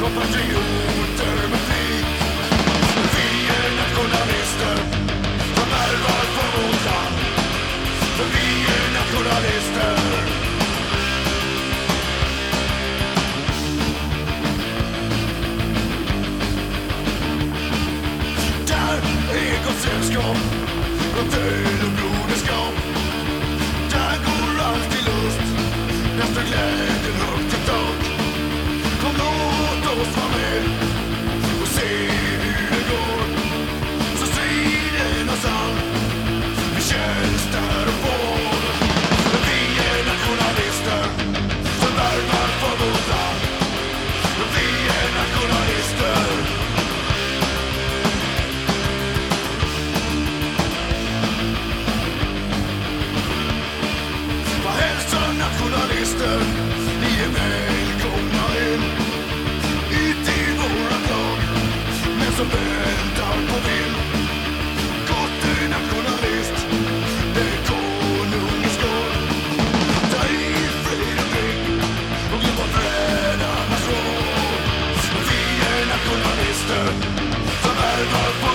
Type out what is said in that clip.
koppar sig under med flit. Vi är nationalister som värvar för vårt land. För vi är nationalister. Där är gott sällskap, blått död och blod är skam. nationalister, ni är välkomna in. Ut i vårat lag, men som väntar på vind. Gotte nationalist, det är konungens gård. Ta i frid och krig och glöm bort världarnas råd. Vi är nationalister som värvar